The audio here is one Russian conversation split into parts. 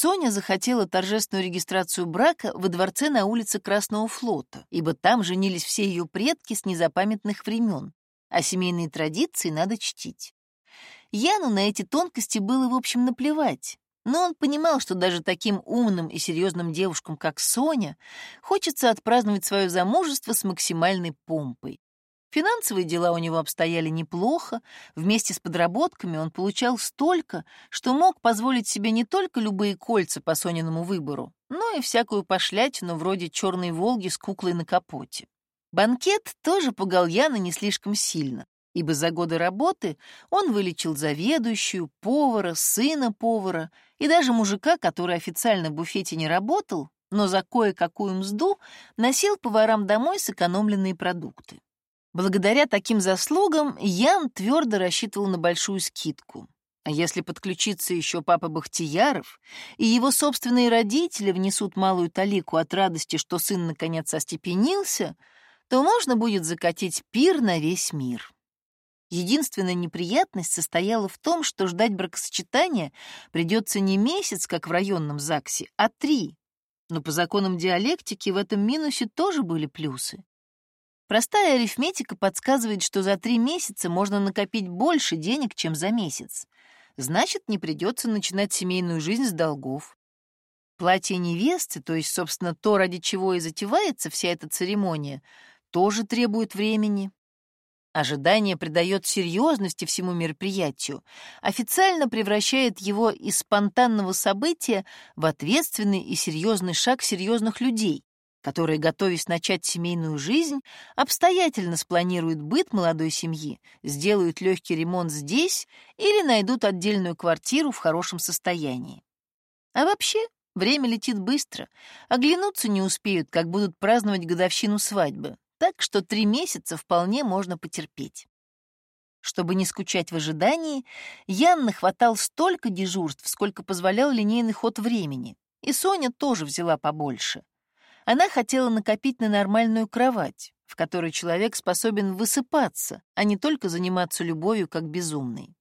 Соня захотела торжественную регистрацию брака во дворце на улице Красного флота, ибо там женились все ее предки с незапамятных времен, а семейные традиции надо чтить. Яну на эти тонкости было, в общем, наплевать, но он понимал, что даже таким умным и серьезным девушкам, как Соня, хочется отпраздновать свое замужество с максимальной помпой. Финансовые дела у него обстояли неплохо, вместе с подработками он получал столько, что мог позволить себе не только любые кольца по Сониному выбору, но и всякую пошлятину вроде черной «Волги» с куклой на капоте. Банкет тоже пугал Яна не слишком сильно, ибо за годы работы он вылечил заведующую, повара, сына повара и даже мужика, который официально в буфете не работал, но за кое-какую мзду носил поварам домой сэкономленные продукты. Благодаря таким заслугам Ян твердо рассчитывал на большую скидку. А если подключиться еще папа Бахтияров, и его собственные родители внесут малую талику от радости, что сын наконец остепенился, то можно будет закатить пир на весь мир. Единственная неприятность состояла в том, что ждать бракосочетания придется не месяц, как в районном ЗАГСе, а три. Но по законам диалектики в этом минусе тоже были плюсы. Простая арифметика подсказывает, что за три месяца можно накопить больше денег, чем за месяц. Значит, не придется начинать семейную жизнь с долгов. Платье невесты, то есть, собственно, то, ради чего и затевается вся эта церемония, тоже требует времени. Ожидание придает серьезности всему мероприятию, официально превращает его из спонтанного события в ответственный и серьезный шаг серьезных людей, которые, готовясь начать семейную жизнь, обстоятельно спланируют быт молодой семьи, сделают легкий ремонт здесь или найдут отдельную квартиру в хорошем состоянии. А вообще, время летит быстро, оглянуться не успеют, как будут праздновать годовщину свадьбы, так что три месяца вполне можно потерпеть. Чтобы не скучать в ожидании, Ян нахватал столько дежурств, сколько позволял линейный ход времени, и Соня тоже взяла побольше — она хотела накопить на нормальную кровать, в которой человек способен высыпаться, а не только заниматься любовью как безумный.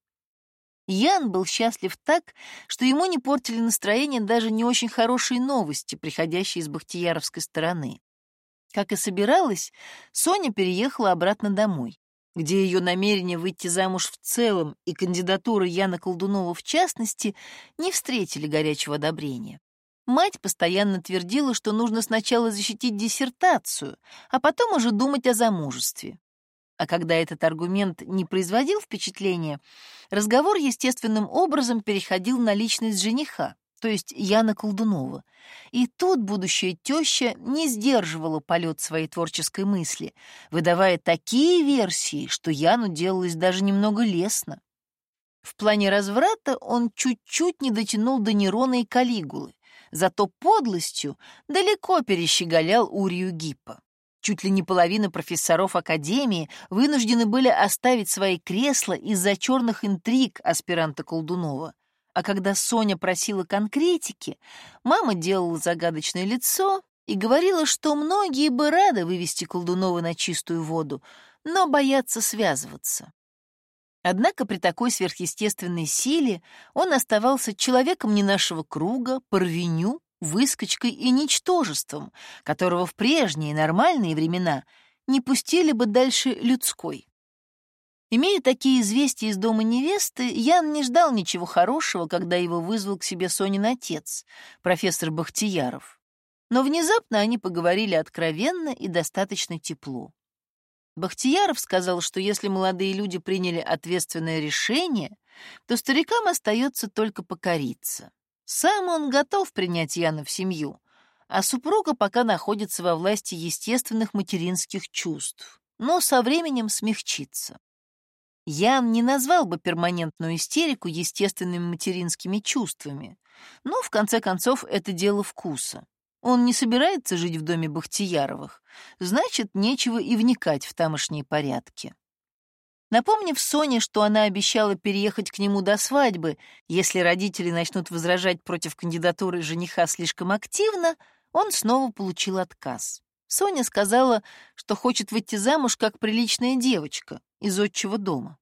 Ян был счастлив так, что ему не портили настроение даже не очень хорошие новости, приходящие из бахтияровской стороны. Как и собиралась, Соня переехала обратно домой, где ее намерение выйти замуж в целом и кандидатура Яна Колдунова в частности не встретили горячего одобрения. Мать постоянно твердила, что нужно сначала защитить диссертацию, а потом уже думать о замужестве. А когда этот аргумент не производил впечатления, разговор естественным образом переходил на личность жениха, то есть Яна Колдунова. И тут будущая теща не сдерживала полет своей творческой мысли, выдавая такие версии, что Яну делалось даже немного лестно. В плане разврата он чуть-чуть не дотянул до Нерона и Калигулы, зато подлостью далеко перещеголял Урию Гиппа. Чуть ли не половина профессоров Академии вынуждены были оставить свои кресла из-за черных интриг аспиранта Колдунова. А когда Соня просила конкретики, мама делала загадочное лицо и говорила, что многие бы рады вывести Колдунова на чистую воду, но боятся связываться. Однако при такой сверхъестественной силе он оставался человеком не нашего круга, порвеню, выскочкой и ничтожеством, которого в прежние нормальные времена не пустили бы дальше людской. Имея такие известия из дома невесты, Ян не ждал ничего хорошего, когда его вызвал к себе Сонин отец, профессор Бахтияров. Но внезапно они поговорили откровенно и достаточно тепло. Бахтияров сказал, что если молодые люди приняли ответственное решение, то старикам остается только покориться. Сам он готов принять Яна в семью, а супруга пока находится во власти естественных материнских чувств, но со временем смягчится. Ян не назвал бы перманентную истерику естественными материнскими чувствами, но, в конце концов, это дело вкуса. Он не собирается жить в доме Бахтияровых, значит, нечего и вникать в тамошние порядки. Напомнив Соне, что она обещала переехать к нему до свадьбы, если родители начнут возражать против кандидатуры жениха слишком активно, он снова получил отказ. Соня сказала, что хочет выйти замуж как приличная девочка из отчего дома.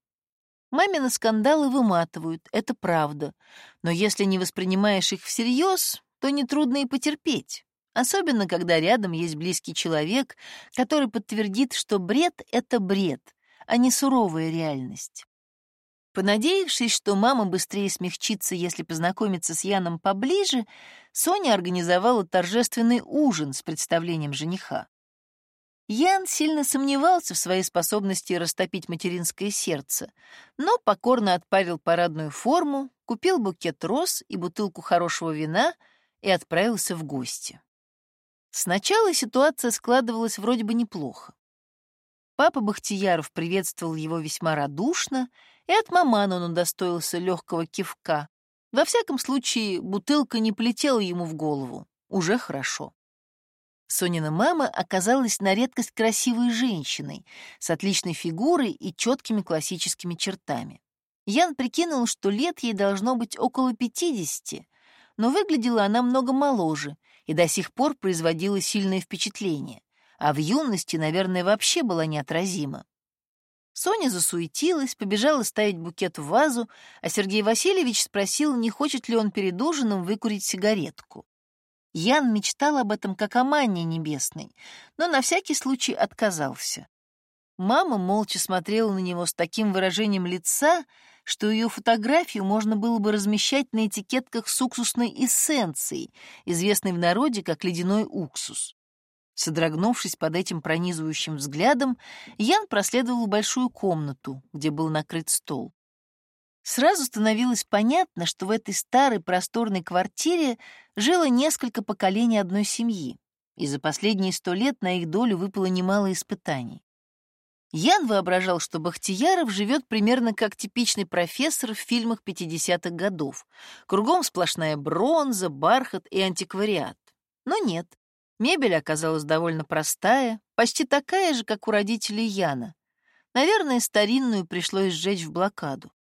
Мамины скандалы выматывают, это правда. Но если не воспринимаешь их всерьез, то нетрудно и потерпеть. Особенно, когда рядом есть близкий человек, который подтвердит, что бред — это бред, а не суровая реальность. Понадеявшись, что мама быстрее смягчится, если познакомиться с Яном поближе, Соня организовала торжественный ужин с представлением жениха. Ян сильно сомневался в своей способности растопить материнское сердце, но покорно отпарил парадную форму, купил букет роз и бутылку хорошего вина и отправился в гости. Сначала ситуация складывалась вроде бы неплохо. Папа Бахтияров приветствовал его весьма радушно, и от мамана он удостоился легкого кивка. Во всяком случае, бутылка не полетела ему в голову. Уже хорошо. Сонина мама оказалась на редкость красивой женщиной, с отличной фигурой и четкими классическими чертами. Ян прикинул, что лет ей должно быть около пятидесяти, но выглядела она много моложе и до сих пор производила сильное впечатление, а в юности, наверное, вообще была неотразима. Соня засуетилась, побежала ставить букет в вазу, а Сергей Васильевич спросил, не хочет ли он перед ужином выкурить сигаретку. Ян мечтал об этом как о манне небесной, но на всякий случай отказался. Мама молча смотрела на него с таким выражением лица, что ее фотографию можно было бы размещать на этикетках с уксусной эссенцией, известной в народе как ледяной уксус. Содрогнувшись под этим пронизывающим взглядом, Ян проследовал большую комнату, где был накрыт стол. Сразу становилось понятно, что в этой старой просторной квартире жило несколько поколений одной семьи, и за последние сто лет на их долю выпало немало испытаний. Ян воображал, что Бахтияров живет примерно как типичный профессор в фильмах 50-х годов. Кругом сплошная бронза, бархат и антиквариат. Но нет. Мебель оказалась довольно простая, почти такая же, как у родителей Яна. Наверное, старинную пришлось сжечь в блокаду.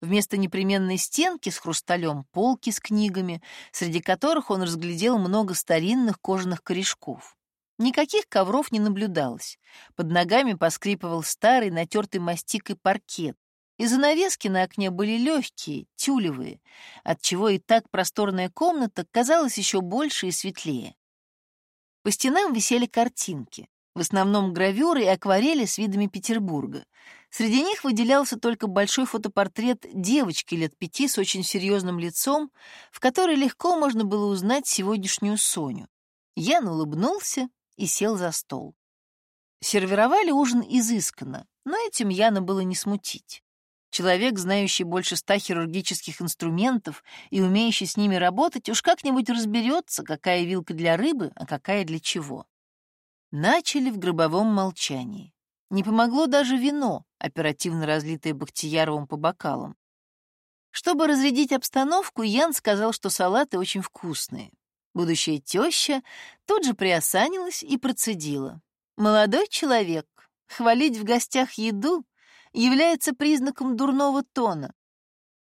Вместо непременной стенки с хрусталем — полки с книгами, среди которых он разглядел много старинных кожаных корешков. Никаких ковров не наблюдалось. Под ногами поскрипывал старый, натертый мастикой паркет. И занавески на окне были легкие, тюлевые, отчего и так просторная комната казалась еще больше и светлее. По стенам висели картинки, в основном гравюры и акварели с видами Петербурга. Среди них выделялся только большой фотопортрет девочки лет пяти с очень серьезным лицом, в которой легко можно было узнать сегодняшнюю Соню. Ян улыбнулся и сел за стол. Сервировали ужин изысканно, но этим Яна было не смутить. Человек, знающий больше ста хирургических инструментов и умеющий с ними работать, уж как-нибудь разберется, какая вилка для рыбы, а какая для чего. Начали в гробовом молчании. Не помогло даже вино, оперативно разлитое Бахтияровым по бокалам. Чтобы разрядить обстановку, Ян сказал, что салаты очень вкусные. Будущая теща тут же приосанилась и процедила. «Молодой человек, хвалить в гостях еду является признаком дурного тона.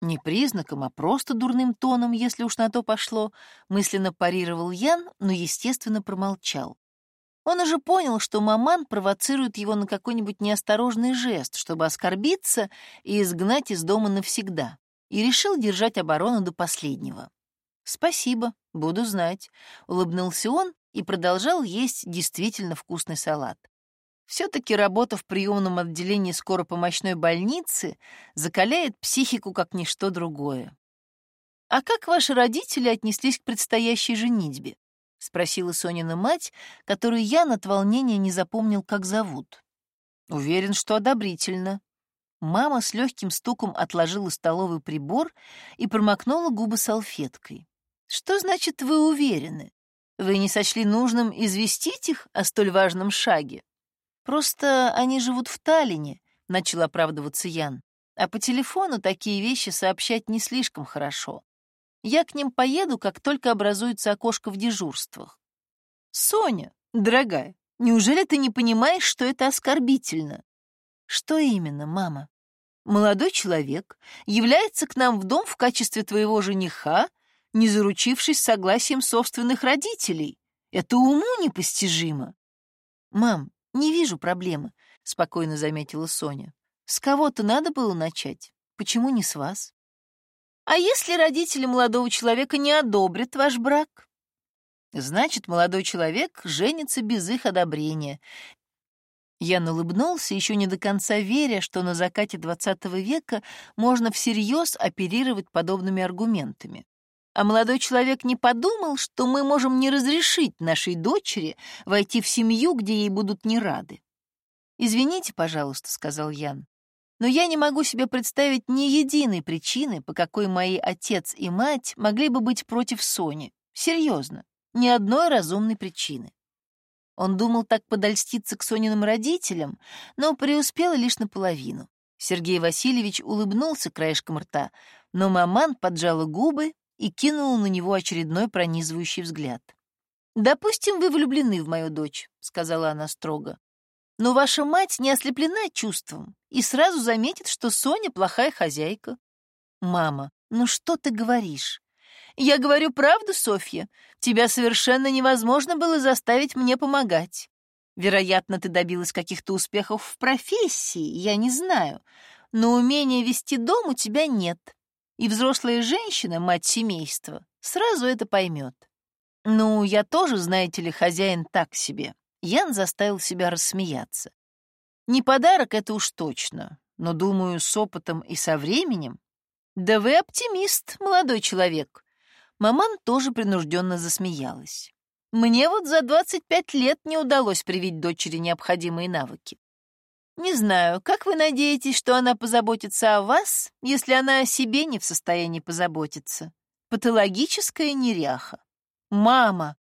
Не признаком, а просто дурным тоном, если уж на то пошло, мысленно парировал Ян, но, естественно, промолчал. Он уже понял, что маман провоцирует его на какой-нибудь неосторожный жест, чтобы оскорбиться и изгнать из дома навсегда, и решил держать оборону до последнего. «Спасибо, буду знать», — улыбнулся он и продолжал есть действительно вкусный салат. Все-таки работа в приемном отделении скоропомощной больницы закаляет психику как ничто другое. «А как ваши родители отнеслись к предстоящей женитьбе?» — спросила Сонина мать, которую я от волнения не запомнил, как зовут. Уверен, что одобрительно. Мама с легким стуком отложила столовый прибор и промокнула губы салфеткой. «Что значит, вы уверены? Вы не сочли нужным известить их о столь важном шаге? Просто они живут в Таллине», — начал оправдываться Ян. «А по телефону такие вещи сообщать не слишком хорошо. Я к ним поеду, как только образуется окошко в дежурствах. Соня, дорогая, неужели ты не понимаешь, что это оскорбительно? Что именно, мама? Молодой человек является к нам в дом в качестве твоего жениха, не заручившись согласием собственных родителей. Это уму непостижимо. Мам, не вижу проблемы, спокойно заметила Соня. С кого-то надо было начать. Почему не с вас? А если родители молодого человека не одобрят ваш брак? Значит, молодой человек женится без их одобрения. Ян улыбнулся, еще не до конца веря, что на закате XX века можно всерьез оперировать подобными аргументами. А молодой человек не подумал, что мы можем не разрешить нашей дочери войти в семью, где ей будут не рады. «Извините, пожалуйста», — сказал Ян, «но я не могу себе представить ни единой причины, по какой мои отец и мать могли бы быть против Сони. Серьезно, ни одной разумной причины». Он думал так подольститься к Сониным родителям, но преуспел лишь наполовину. Сергей Васильевич улыбнулся краешком рта, но маман поджала губы и кинула на него очередной пронизывающий взгляд. «Допустим, вы влюблены в мою дочь», — сказала она строго. «Но ваша мать не ослеплена чувством и сразу заметит, что Соня плохая хозяйка». «Мама, ну что ты говоришь? Я говорю правду, Софья. Тебя совершенно невозможно было заставить мне помогать. Вероятно, ты добилась каких-то успехов в профессии, я не знаю. Но умения вести дом у тебя нет. И взрослая женщина, мать семейства, сразу это поймет. Ну, я тоже, знаете ли, хозяин так себе. Ян заставил себя рассмеяться. Не подарок это уж точно, но, думаю, с опытом и со временем. Да вы оптимист, молодой человек. Маман тоже принужденно засмеялась. Мне вот за 25 лет не удалось привить дочери необходимые навыки. Не знаю, как вы надеетесь, что она позаботится о вас, если она о себе не в состоянии позаботиться? Патологическая неряха. Мама!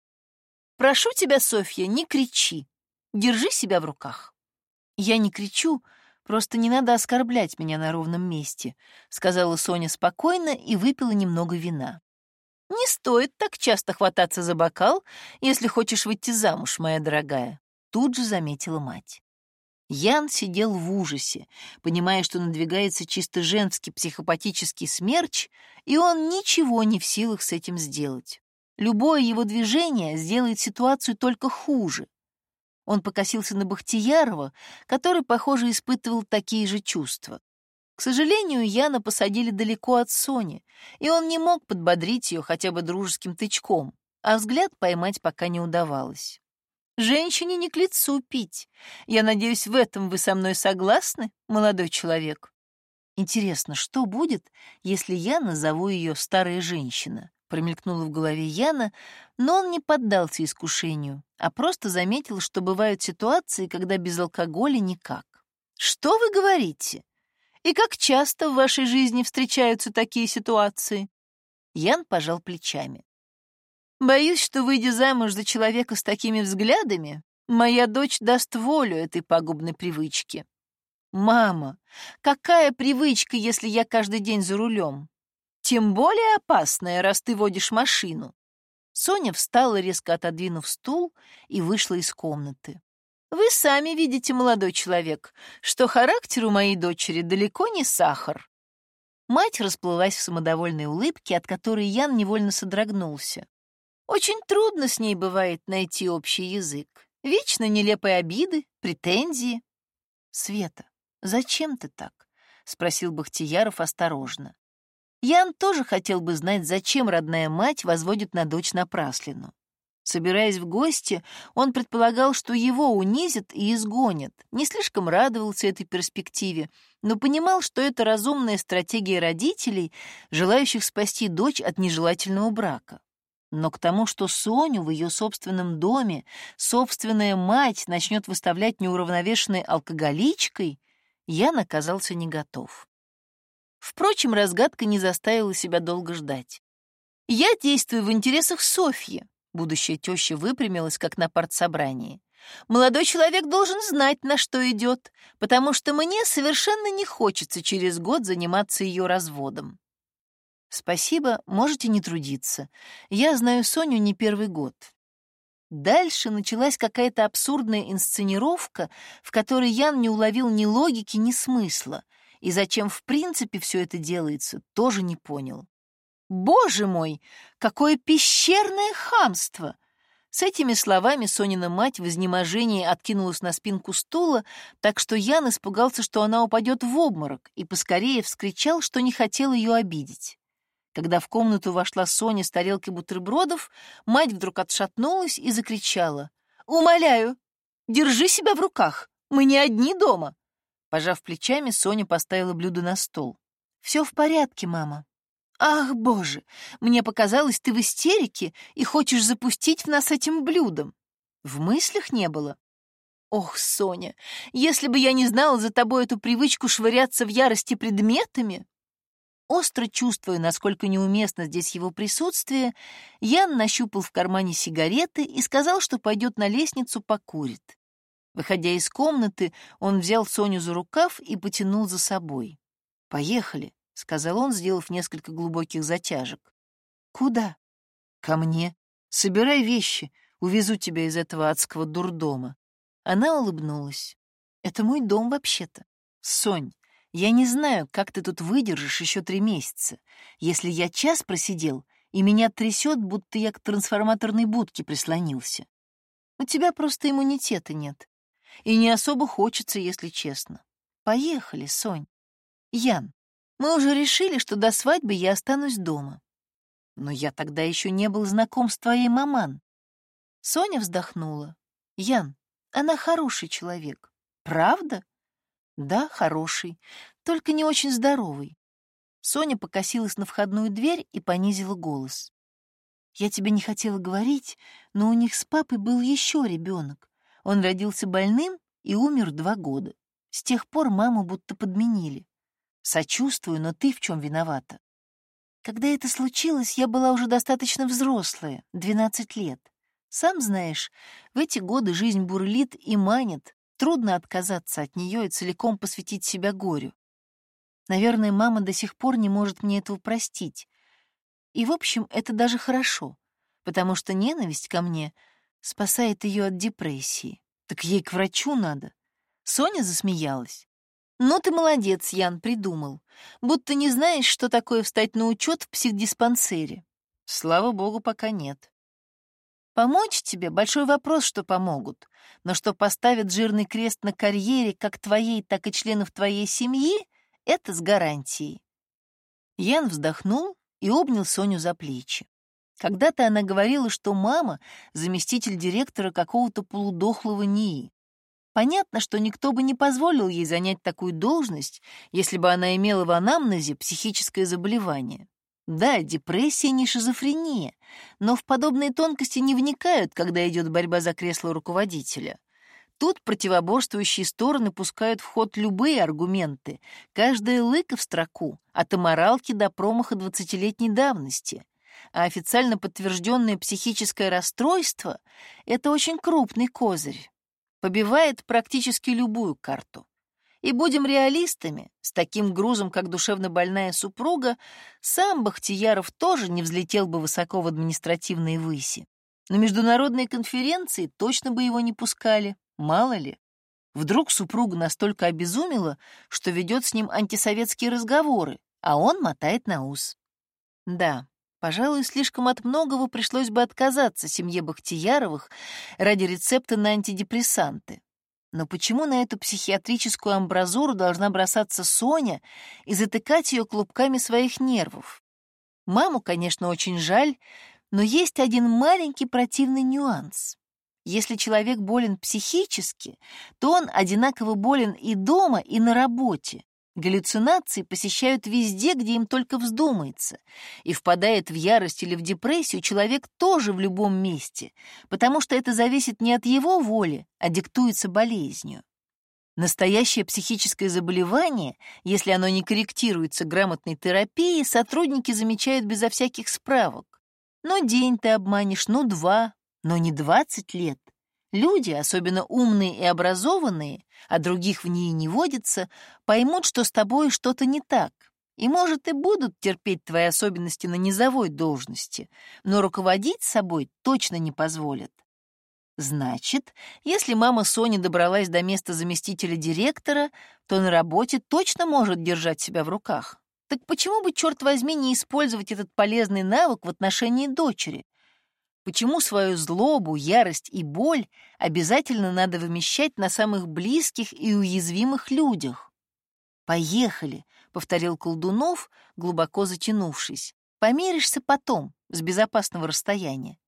Прошу тебя, Софья, не кричи. Держи себя в руках. Я не кричу, просто не надо оскорблять меня на ровном месте, сказала Соня спокойно и выпила немного вина. Не стоит так часто хвататься за бокал, если хочешь выйти замуж, моя дорогая, тут же заметила мать. Ян сидел в ужасе, понимая, что надвигается чисто женский психопатический смерч, и он ничего не в силах с этим сделать. Любое его движение сделает ситуацию только хуже. Он покосился на Бахтиярова, который, похоже, испытывал такие же чувства. К сожалению, Яна посадили далеко от Сони, и он не мог подбодрить ее хотя бы дружеским тычком, а взгляд поймать пока не удавалось. «Женщине не к лицу пить. Я надеюсь, в этом вы со мной согласны, молодой человек?» «Интересно, что будет, если я назову ее «старая женщина»?» промелькнула в голове Яна, но он не поддался искушению, а просто заметил, что бывают ситуации, когда без алкоголя никак. «Что вы говорите? И как часто в вашей жизни встречаются такие ситуации? Ян пожал плечами. Боюсь, что, выйдя замуж за человека с такими взглядами, моя дочь даст волю этой пагубной привычке. Мама, какая привычка, если я каждый день за рулем? Тем более опасная, раз ты водишь машину. Соня встала, резко отодвинув стул, и вышла из комнаты. Вы сами видите, молодой человек, что характер у моей дочери далеко не сахар. Мать расплылась в самодовольной улыбке, от которой Ян невольно содрогнулся. Очень трудно с ней бывает найти общий язык. Вечно нелепые обиды, претензии. Света, зачем ты так? спросил Бахтияров осторожно. Ян тоже хотел бы знать, зачем родная мать возводит на дочь напраслину. Собираясь в гости, он предполагал, что его унизят и изгонят, не слишком радовался этой перспективе, но понимал, что это разумная стратегия родителей, желающих спасти дочь от нежелательного брака. Но к тому, что Соню в ее собственном доме собственная мать начнет выставлять неуравновешенной алкоголичкой, я оказался не готов. Впрочем, разгадка не заставила себя долго ждать. Я действую в интересах Софьи, Будущая теща выпрямилась, как на партсобрании. «Молодой человек должен знать, на что идет, потому что мне совершенно не хочется через год заниматься ее разводом». «Спасибо, можете не трудиться. Я знаю Соню не первый год». Дальше началась какая-то абсурдная инсценировка, в которой Ян не уловил ни логики, ни смысла, и зачем в принципе все это делается, тоже не понял. Боже мой, какое пещерное хамство! С этими словами Сонина мать в изнеможении откинулась на спинку стула, так что Ян испугался, что она упадет в обморок, и поскорее вскричал, что не хотел ее обидеть. Когда в комнату вошла Соня с тарелкой бутербродов, мать вдруг отшатнулась и закричала. «Умоляю, держи себя в руках, мы не одни дома!» Пожав плечами, Соня поставила блюдо на стол. «Все в порядке, мама». «Ах, боже, мне показалось, ты в истерике и хочешь запустить в нас этим блюдом. В мыслях не было». «Ох, Соня, если бы я не знала за тобой эту привычку швыряться в ярости предметами...» Остро чувствуя, насколько неуместно здесь его присутствие, Ян нащупал в кармане сигареты и сказал, что пойдет на лестницу покурит. Выходя из комнаты, он взял Соню за рукав и потянул за собой. «Поехали», — сказал он, сделав несколько глубоких затяжек. «Куда?» «Ко мне. Собирай вещи, увезу тебя из этого адского дурдома». Она улыбнулась. «Это мой дом вообще-то. Сонь, я не знаю, как ты тут выдержишь еще три месяца. Если я час просидел, и меня трясет, будто я к трансформаторной будке прислонился. У тебя просто иммунитета нет. И не особо хочется, если честно. Поехали, Сонь. Ян, мы уже решили, что до свадьбы я останусь дома. Но я тогда еще не был знаком с твоей маман. Соня вздохнула. Ян, она хороший человек. Правда? Да, хороший, только не очень здоровый. Соня покосилась на входную дверь и понизила голос. Я тебе не хотела говорить, но у них с папой был еще ребенок. Он родился больным и умер два года. С тех пор маму будто подменили. Сочувствую, но ты в чем виновата? Когда это случилось, я была уже достаточно взрослая, 12 лет. Сам знаешь, в эти годы жизнь бурлит и манит, Трудно отказаться от нее и целиком посвятить себя горю. Наверное, мама до сих пор не может мне этого простить. И, в общем, это даже хорошо, потому что ненависть ко мне спасает ее от депрессии. Так ей к врачу надо. Соня засмеялась. «Ну ты молодец, Ян, придумал. Будто не знаешь, что такое встать на учет в психдиспансере». «Слава богу, пока нет». Помочь тебе — большой вопрос, что помогут, но что поставят жирный крест на карьере как твоей, так и членов твоей семьи — это с гарантией. Ян вздохнул и обнял Соню за плечи. Когда-то она говорила, что мама — заместитель директора какого-то полудохлого НИИ. Понятно, что никто бы не позволил ей занять такую должность, если бы она имела в анамнезе психическое заболевание. Да, депрессия не шизофрения, но в подобные тонкости не вникают, когда идет борьба за кресло руководителя. Тут противоборствующие стороны пускают в ход любые аргументы, каждая лыка в строку, от аморалки до промаха двадцатилетней давности. А официально подтвержденное психическое расстройство — это очень крупный козырь. Побивает практически любую карту. И будем реалистами, с таким грузом, как душевно больная супруга, сам Бахтияров тоже не взлетел бы высоко в административные выси. На международные конференции точно бы его не пускали, мало ли. Вдруг супруга настолько обезумела, что ведет с ним антисоветские разговоры, а он мотает на ус. Да, пожалуй, слишком от многого пришлось бы отказаться семье Бахтияровых ради рецепта на антидепрессанты. Но почему на эту психиатрическую амбразуру должна бросаться Соня и затыкать ее клубками своих нервов? Маму, конечно, очень жаль, но есть один маленький противный нюанс. Если человек болен психически, то он одинаково болен и дома, и на работе. Галлюцинации посещают везде, где им только вздумается, и впадает в ярость или в депрессию человек тоже в любом месте, потому что это зависит не от его воли, а диктуется болезнью. Настоящее психическое заболевание, если оно не корректируется грамотной терапией, сотрудники замечают безо всяких справок. Ну, день ты обманешь, ну, два, но не двадцать лет. Люди, особенно умные и образованные, а других в ней не водится, поймут, что с тобой что-то не так, и, может, и будут терпеть твои особенности на низовой должности, но руководить собой точно не позволят. Значит, если мама Сони добралась до места заместителя директора, то на работе точно может держать себя в руках. Так почему бы, черт возьми, не использовать этот полезный навык в отношении дочери? Почему свою злобу, ярость и боль обязательно надо вымещать на самых близких и уязвимых людях? «Поехали», — повторил Колдунов, глубоко затянувшись. «Помиришься потом, с безопасного расстояния».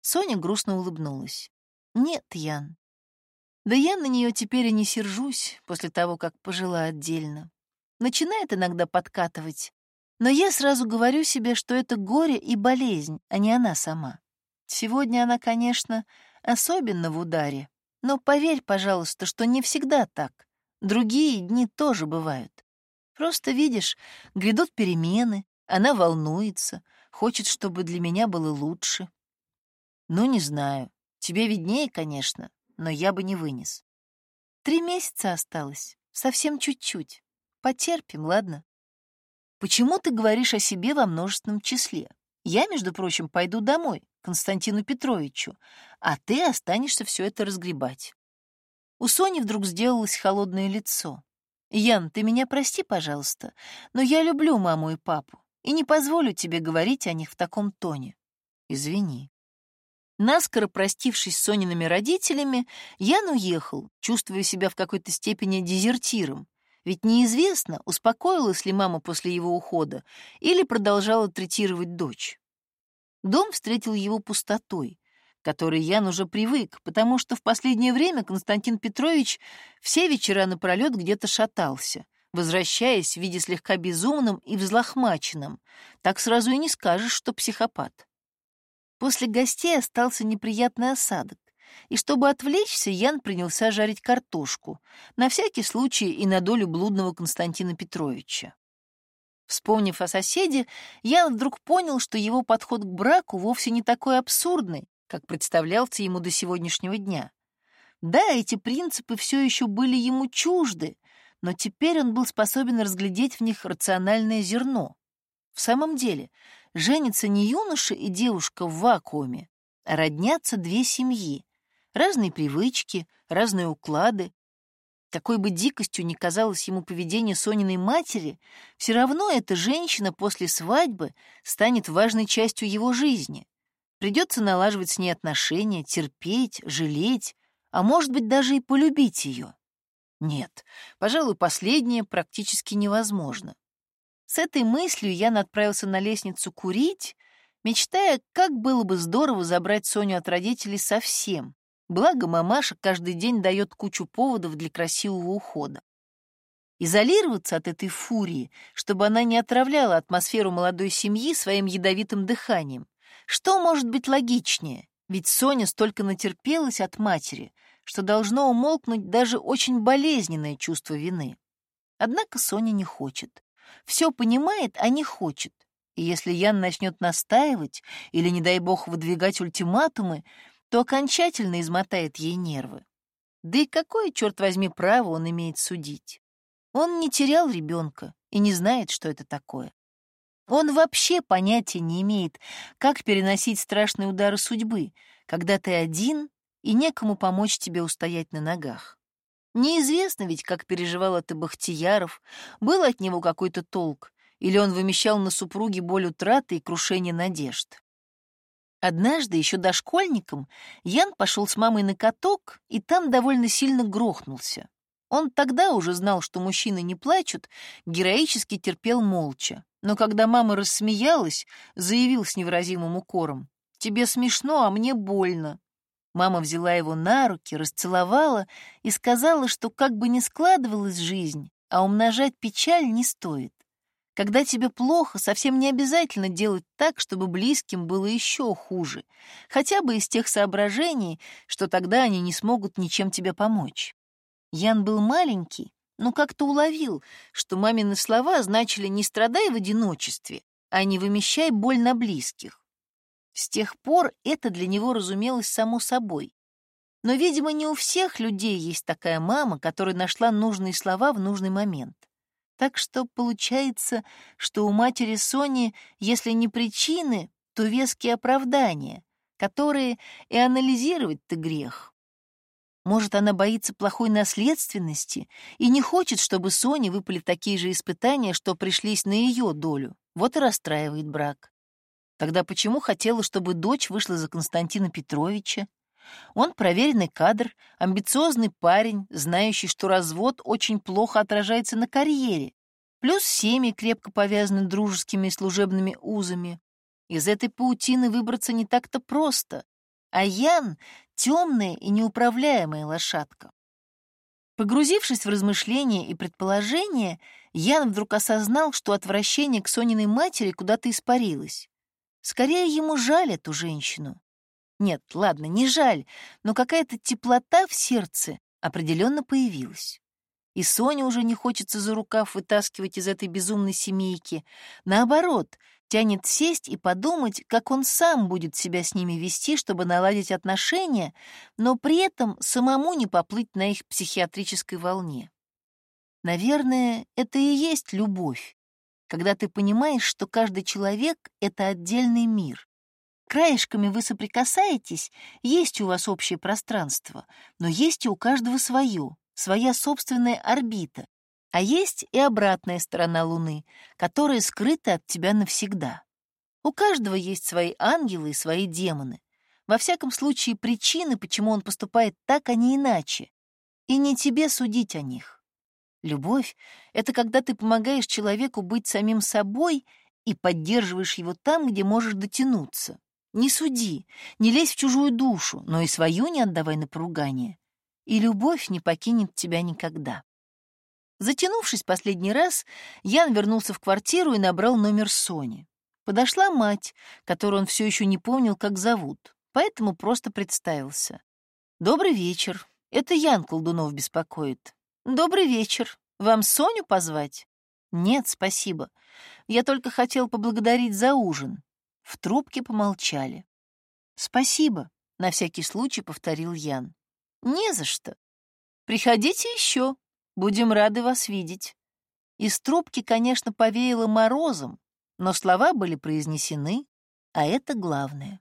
Соня грустно улыбнулась. «Нет, Ян. Да я на нее теперь и не сержусь после того, как пожила отдельно. Начинает иногда подкатывать, но я сразу говорю себе, что это горе и болезнь, а не она сама. Сегодня она, конечно, особенно в ударе, но поверь, пожалуйста, что не всегда так. Другие дни тоже бывают. Просто видишь, грядут перемены, она волнуется, хочет, чтобы для меня было лучше. Ну, не знаю, тебе виднее, конечно, но я бы не вынес. Три месяца осталось, совсем чуть-чуть. Потерпим, ладно? Почему ты говоришь о себе во множественном числе? Я, между прочим, пойду домой, Константину Петровичу, а ты останешься все это разгребать. У Сони вдруг сделалось холодное лицо. «Ян, ты меня прости, пожалуйста, но я люблю маму и папу и не позволю тебе говорить о них в таком тоне. Извини». Наскоро простившись с Сониными родителями, Ян уехал, чувствуя себя в какой-то степени дезертиром, ведь неизвестно, успокоилась ли мама после его ухода или продолжала третировать дочь. Дом встретил его пустотой, которой Ян уже привык, потому что в последнее время Константин Петрович все вечера напролет где-то шатался, возвращаясь в виде слегка безумным и взлохмаченным. Так сразу и не скажешь, что психопат. После гостей остался неприятный осадок и чтобы отвлечься, Ян принялся жарить картошку, на всякий случай и на долю блудного Константина Петровича. Вспомнив о соседе, Ян вдруг понял, что его подход к браку вовсе не такой абсурдный, как представлялся ему до сегодняшнего дня. Да, эти принципы все еще были ему чужды, но теперь он был способен разглядеть в них рациональное зерно. В самом деле, женится не юноша и девушка в вакууме, а роднятся две семьи, Разные привычки, разные уклады. Какой бы дикостью ни казалось ему поведение Сониной матери, все равно эта женщина после свадьбы станет важной частью его жизни. Придется налаживать с ней отношения, терпеть, жалеть, а может быть даже и полюбить ее. Нет, пожалуй, последнее практически невозможно. С этой мыслью Ян отправился на лестницу курить, мечтая, как было бы здорово забрать Соню от родителей совсем, Благо, мамаша каждый день дает кучу поводов для красивого ухода. Изолироваться от этой фурии, чтобы она не отравляла атмосферу молодой семьи своим ядовитым дыханием. Что может быть логичнее? Ведь Соня столько натерпелась от матери, что должно умолкнуть даже очень болезненное чувство вины. Однако Соня не хочет. Все понимает, а не хочет. И если Ян начнет настаивать или, не дай бог, выдвигать ультиматумы, то окончательно измотает ей нервы. Да и какое, черт возьми, право он имеет судить? Он не терял ребенка и не знает, что это такое. Он вообще понятия не имеет, как переносить страшные удары судьбы, когда ты один и некому помочь тебе устоять на ногах. Неизвестно ведь, как переживал это Бахтияров, был от него какой-то толк, или он вымещал на супруге боль утраты и крушение надежд. Однажды, еще дошкольником, Ян пошел с мамой на каток и там довольно сильно грохнулся. Он тогда уже знал, что мужчины не плачут, героически терпел молча. Но когда мама рассмеялась, заявил с невыразимым укором, «Тебе смешно, а мне больно». Мама взяла его на руки, расцеловала и сказала, что как бы ни складывалась жизнь, а умножать печаль не стоит. Когда тебе плохо, совсем не обязательно делать так, чтобы близким было еще хуже, хотя бы из тех соображений, что тогда они не смогут ничем тебе помочь. Ян был маленький, но как-то уловил, что мамины слова значили «не страдай в одиночестве», а «не вымещай боль на близких». С тех пор это для него разумелось само собой. Но, видимо, не у всех людей есть такая мама, которая нашла нужные слова в нужный момент. Так что получается, что у матери Сони, если не причины, то веские оправдания, которые и анализировать-то грех. Может, она боится плохой наследственности и не хочет, чтобы Соне выпали такие же испытания, что пришлись на ее долю. Вот и расстраивает брак. Тогда почему хотела, чтобы дочь вышла за Константина Петровича? Он проверенный кадр, амбициозный парень, знающий, что развод очень плохо отражается на карьере. Плюс семьи крепко повязаны дружескими и служебными узами. Из этой паутины выбраться не так-то просто. А Ян — темная и неуправляемая лошадка. Погрузившись в размышления и предположения, Ян вдруг осознал, что отвращение к Сониной матери куда-то испарилось. Скорее ему жаль эту женщину. Нет, ладно, не жаль, но какая-то теплота в сердце определенно появилась. И Соня уже не хочется за рукав вытаскивать из этой безумной семейки. Наоборот, тянет сесть и подумать, как он сам будет себя с ними вести, чтобы наладить отношения, но при этом самому не поплыть на их психиатрической волне. Наверное, это и есть любовь, когда ты понимаешь, что каждый человек — это отдельный мир, Краешками вы соприкасаетесь, есть у вас общее пространство, но есть и у каждого свое, своя собственная орбита, а есть и обратная сторона Луны, которая скрыта от тебя навсегда. У каждого есть свои ангелы и свои демоны. Во всяком случае, причины, почему он поступает так, а не иначе. И не тебе судить о них. Любовь — это когда ты помогаешь человеку быть самим собой и поддерживаешь его там, где можешь дотянуться. Не суди, не лезь в чужую душу, но и свою не отдавай на поругание. И любовь не покинет тебя никогда. Затянувшись последний раз, Ян вернулся в квартиру и набрал номер Сони. Подошла мать, которую он все еще не помнил, как зовут, поэтому просто представился. «Добрый вечер. Это Ян Колдунов беспокоит». «Добрый вечер. Вам Соню позвать?» «Нет, спасибо. Я только хотел поблагодарить за ужин. В трубке помолчали. «Спасибо», — на всякий случай повторил Ян. «Не за что. Приходите еще. Будем рады вас видеть». Из трубки, конечно, повеяло морозом, но слова были произнесены, а это главное.